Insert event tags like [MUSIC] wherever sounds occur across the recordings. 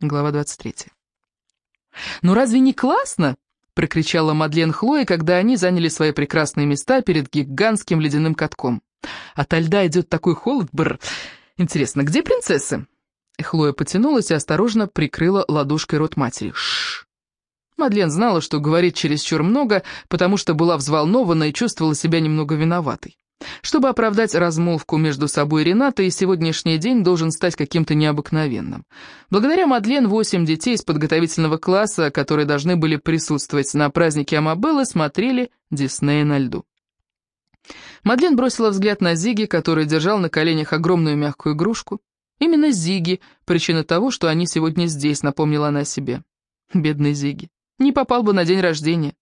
Глава 23. «Ну разве не классно?» — прокричала Мадлен Хлоя, когда они заняли свои прекрасные места перед гигантским ледяным катком. «От льда идет такой холод, бррр. Интересно, где принцессы?» Хлоя потянулась и осторожно прикрыла ладошкой рот матери. Шш. Мадлен знала, что говорит чересчур много, потому что была взволнована и чувствовала себя немного виноватой. Чтобы оправдать размолвку между собой и Ренатой, сегодняшний день должен стать каким-то необыкновенным. Благодаря Мадлен восемь детей из подготовительного класса, которые должны были присутствовать на празднике Амабеллы, смотрели Диснея на льду. Мадлен бросила взгляд на Зиги, который держал на коленях огромную мягкую игрушку. Именно Зиги — причина того, что они сегодня здесь, напомнила она себе. Бедный Зиги. Не попал бы на день рождения.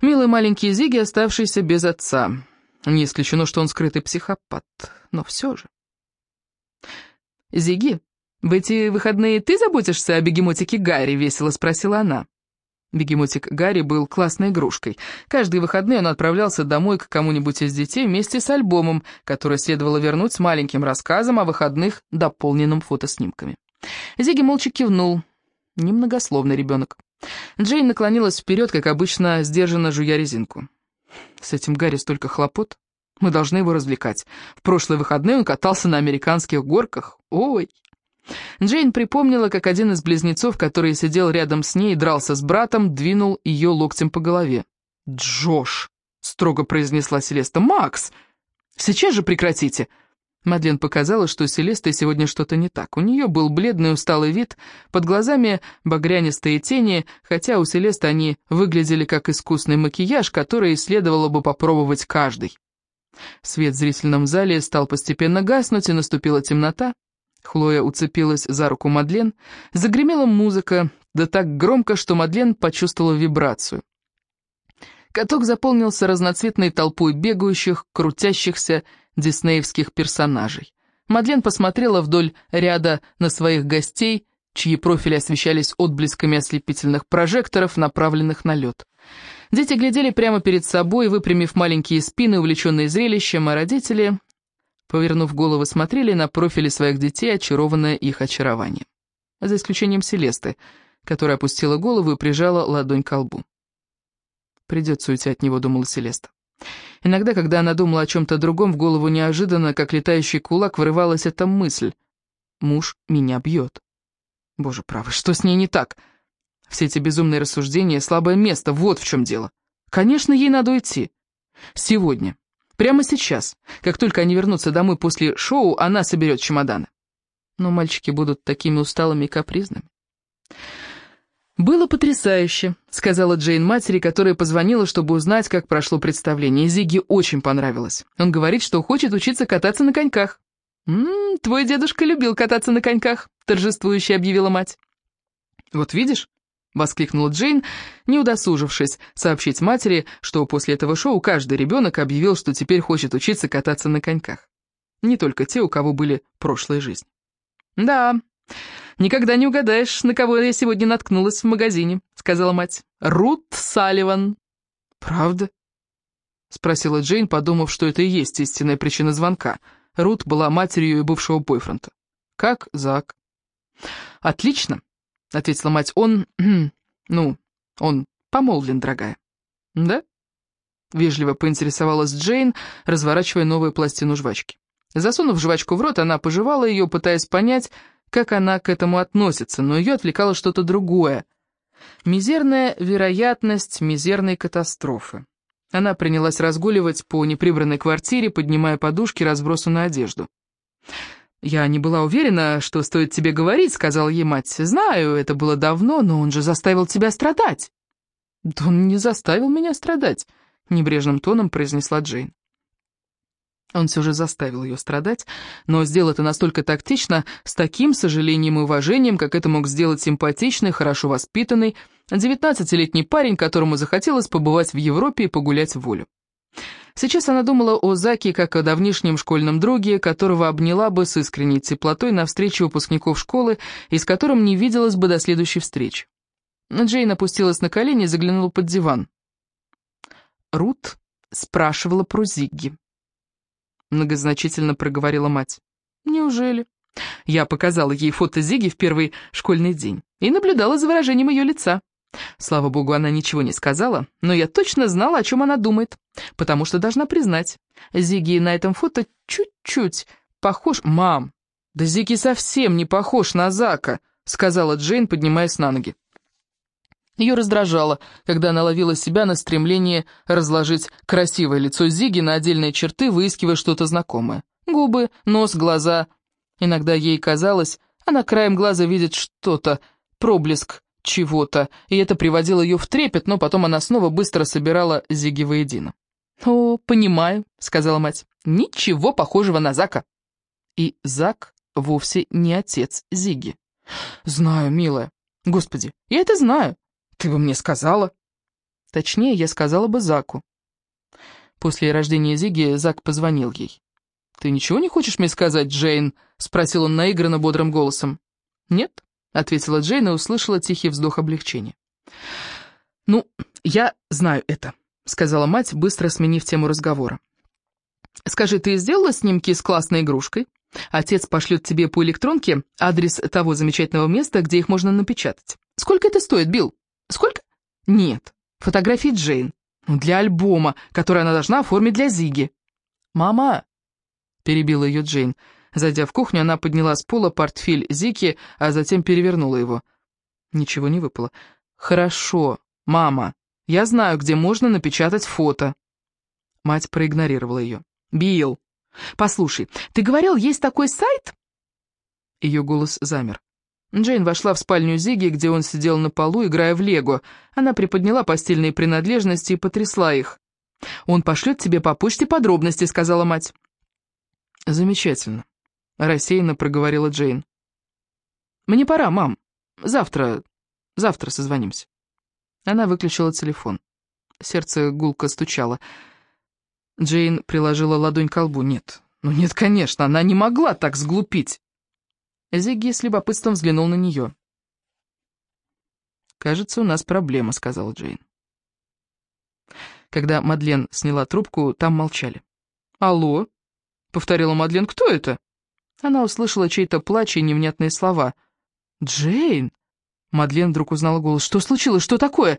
Милый маленький Зиги, оставшийся без отца. Не исключено, что он скрытый психопат, но все же. «Зиги, в эти выходные ты заботишься о бегемотике Гарри?» — весело спросила она. Бегемотик Гарри был классной игрушкой. Каждые выходные он отправлялся домой к кому-нибудь из детей вместе с альбомом, который следовало вернуть с маленьким рассказом о выходных, дополненным фотоснимками. Зиги молча кивнул. Немногословный ребенок. Джейн наклонилась вперед, как обычно, сдержанно жуя резинку. «С этим Гарри столько хлопот. Мы должны его развлекать. В прошлые выходные он катался на американских горках. Ой!» Джейн припомнила, как один из близнецов, который сидел рядом с ней и дрался с братом, двинул ее локтем по голове. «Джош!» — строго произнесла Селеста. «Макс! Сейчас же прекратите!» Мадлен показала, что у Селесты сегодня что-то не так. У нее был бледный усталый вид, под глазами багрянистые тени, хотя у Селесты они выглядели как искусный макияж, который следовало бы попробовать каждый. Свет в зрительном зале стал постепенно гаснуть, и наступила темнота. Хлоя уцепилась за руку Мадлен. Загремела музыка, да так громко, что Мадлен почувствовала вибрацию. Каток заполнился разноцветной толпой бегающих, крутящихся диснеевских персонажей. Мадлен посмотрела вдоль ряда на своих гостей, чьи профили освещались отблесками ослепительных прожекторов, направленных на лед. Дети глядели прямо перед собой, выпрямив маленькие спины, увлеченные зрелищем, а родители повернув головы, смотрели на профили своих детей, очарованные их очарованием. За исключением Селесты, которая опустила голову и прижала ладонь к лбу. «Придется уйти от него», — думала Селеста. Иногда, когда она думала о чем-то другом, в голову неожиданно, как летающий кулак, вырывалась эта мысль. «Муж меня бьет». Боже правый, что с ней не так? Все эти безумные рассуждения — слабое место, вот в чем дело. Конечно, ей надо уйти. Сегодня. Прямо сейчас, как только они вернутся домой после шоу, она соберет чемоданы. Но мальчики будут такими усталыми и капризными. «Было потрясающе», — сказала Джейн матери, которая позвонила, чтобы узнать, как прошло представление. Зиги очень понравилось. Он говорит, что хочет учиться кататься на коньках. «М-м, твой дедушка любил кататься на коньках», — торжествующе объявила мать. «Вот видишь, Воскликнула Джейн, не удосужившись сообщить матери, что после этого шоу каждый ребенок объявил, что теперь хочет учиться кататься на коньках. Не только те, у кого были прошлые жизни. «Да, никогда не угадаешь, на кого я сегодня наткнулась в магазине», — сказала мать. «Рут Салливан». «Правда?» — спросила Джейн, подумав, что это и есть истинная причина звонка. Рут была матерью ее бывшего бойфренда. «Как Зак?» «Отлично. — ответила мать. «Он... [CLEARS THROAT] ну, он помолвлен, дорогая». «Да?» — вежливо поинтересовалась Джейн, разворачивая новую пластину жвачки. Засунув жвачку в рот, она пожевала ее, пытаясь понять, как она к этому относится, но ее отвлекало что-то другое. Мизерная вероятность мизерной катастрофы. Она принялась разгуливать по неприбранной квартире, поднимая подушки, разбросанную одежду. «Я не была уверена, что стоит тебе говорить», — сказала ей мать. «Знаю, это было давно, но он же заставил тебя страдать». «Да он не заставил меня страдать», — небрежным тоном произнесла Джейн. Он все же заставил ее страдать, но сделал это настолько тактично, с таким сожалением и уважением, как это мог сделать симпатичный, хорошо воспитанный, девятнадцатилетний парень, которому захотелось побывать в Европе и погулять в волю. Сейчас она думала о Заке как о давнишнем школьном друге, которого обняла бы с искренней теплотой на встрече выпускников школы и с которым не виделась бы до следующей встречи. Джейн опустилась на колени и заглянула под диван. Рут спрашивала про Зигги. Многозначительно проговорила мать. «Неужели?» Я показала ей фото Зиги в первый школьный день и наблюдала за выражением ее лица. Слава богу, она ничего не сказала, но я точно знала, о чем она думает, потому что должна признать, Зиги на этом фото чуть-чуть похож... «Мам, да Зиги совсем не похож на Зака», — сказала Джейн, поднимаясь на ноги. Ее раздражало, когда она ловила себя на стремление разложить красивое лицо Зиги на отдельные черты, выискивая что-то знакомое. Губы, нос, глаза. Иногда ей казалось, она краем глаза видит что-то, проблеск чего-то, и это приводило ее в трепет, но потом она снова быстро собирала Зиги воедино. «О, понимаю», — сказала мать, — «ничего похожего на Зака». И Зак вовсе не отец Зиги. «Знаю, милая. Господи, я это знаю. Ты бы мне сказала. Точнее, я сказала бы Заку. После рождения Зиги Зак позвонил ей. «Ты ничего не хочешь мне сказать, Джейн?» — спросил он наигранно бодрым голосом. «Нет», — ответила Джейн и услышала тихий вздох облегчения. «Ну, я знаю это», — сказала мать, быстро сменив тему разговора. «Скажи, ты сделала снимки с классной игрушкой? Отец пошлет тебе по электронке адрес того замечательного места, где их можно напечатать. Сколько это стоит, Билл?» Сколько? Нет, фотографии Джейн. Ну, для альбома, который она должна оформить для Зиги. «Мама!» — перебила ее Джейн. Зайдя в кухню, она подняла с пола портфель Зики, а затем перевернула его. Ничего не выпало. «Хорошо, мама, я знаю, где можно напечатать фото». Мать проигнорировала ее. «Билл, послушай, ты говорил, есть такой сайт?» Ее голос замер. Джейн вошла в спальню Зиги, где он сидел на полу, играя в лего. Она приподняла постельные принадлежности и потрясла их. «Он пошлет тебе по почте подробности», — сказала мать. «Замечательно», — рассеянно проговорила Джейн. «Мне пора, мам. Завтра... завтра созвонимся». Она выключила телефон. Сердце гулко стучало. Джейн приложила ладонь к колбу. «Нет, ну нет, конечно, она не могла так сглупить». Зигги с любопытством взглянул на нее. «Кажется, у нас проблема», — сказала Джейн. Когда Мадлен сняла трубку, там молчали. «Алло?» — повторила Мадлен. «Кто это?» Она услышала чей-то плач и невнятные слова. «Джейн?» Мадлен вдруг узнала голос. «Что случилось? Что такое?»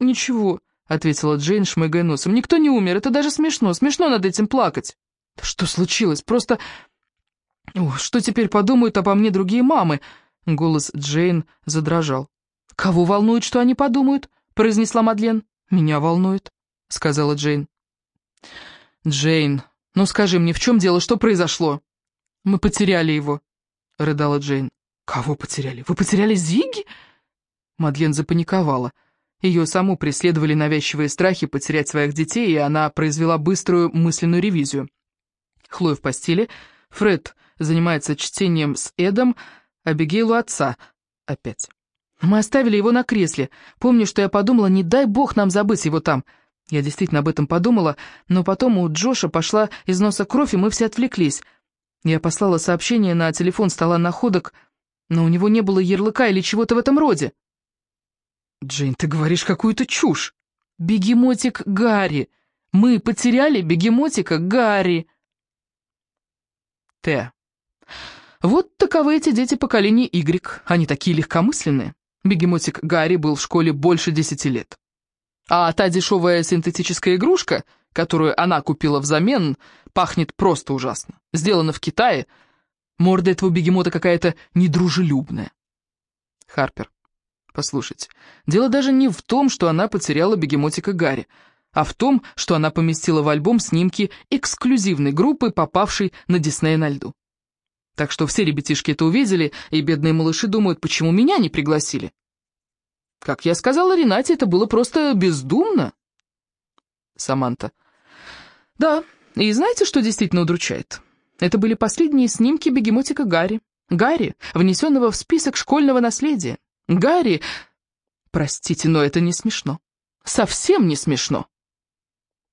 «Ничего», — ответила Джейн, шмыгая носом. «Никто не умер. Это даже смешно. Смешно над этим плакать». «Что случилось? Просто что теперь подумают обо мне другие мамы?» Голос Джейн задрожал. «Кого волнует, что они подумают?» — произнесла Мадлен. «Меня волнует», — сказала Джейн. «Джейн, ну скажи мне, в чем дело, что произошло?» «Мы потеряли его», — рыдала Джейн. «Кого потеряли? Вы потеряли Зиги?» Мадлен запаниковала. Ее саму преследовали навязчивые страхи потерять своих детей, и она произвела быструю мысленную ревизию. Хлоя в постели, Фред занимается чтением с Эдом, Абигейлу отца. Опять. Мы оставили его на кресле. Помню, что я подумала, не дай бог нам забыть его там. Я действительно об этом подумала, но потом у Джоша пошла из носа кровь, и мы все отвлеклись. Я послала сообщение на телефон стола находок, но у него не было ярлыка или чего-то в этом роде. «Джейн, ты говоришь какую-то чушь!» «Бегемотик Гарри! Мы потеряли бегемотика Гарри!» Т. Вот таковы эти дети поколения Y, они такие легкомысленные. Бегемотик Гарри был в школе больше десяти лет. А та дешевая синтетическая игрушка, которую она купила взамен, пахнет просто ужасно. Сделана в Китае. Морда этого бегемота какая-то недружелюбная. Харпер, послушайте, дело даже не в том, что она потеряла бегемотика Гарри, а в том, что она поместила в альбом снимки эксклюзивной группы, попавшей на Диснея на льду. Так что все ребятишки это увидели, и бедные малыши думают, почему меня не пригласили. Как я сказала Ренате, это было просто бездумно. Саманта. Да, и знаете, что действительно удручает? Это были последние снимки бегемотика Гарри. Гарри, внесенного в список школьного наследия. Гарри... Простите, но это не смешно. Совсем не смешно.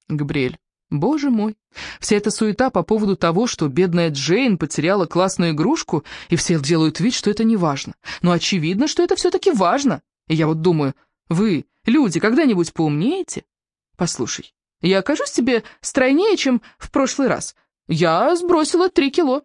Габриэль. Боже мой, вся эта суета по поводу того, что бедная Джейн потеряла классную игрушку, и все делают вид, что это не важно. Но очевидно, что это все-таки важно. И я вот думаю, вы, люди, когда-нибудь поумнеете? Послушай, я окажусь тебе стройнее, чем в прошлый раз. Я сбросила три кило.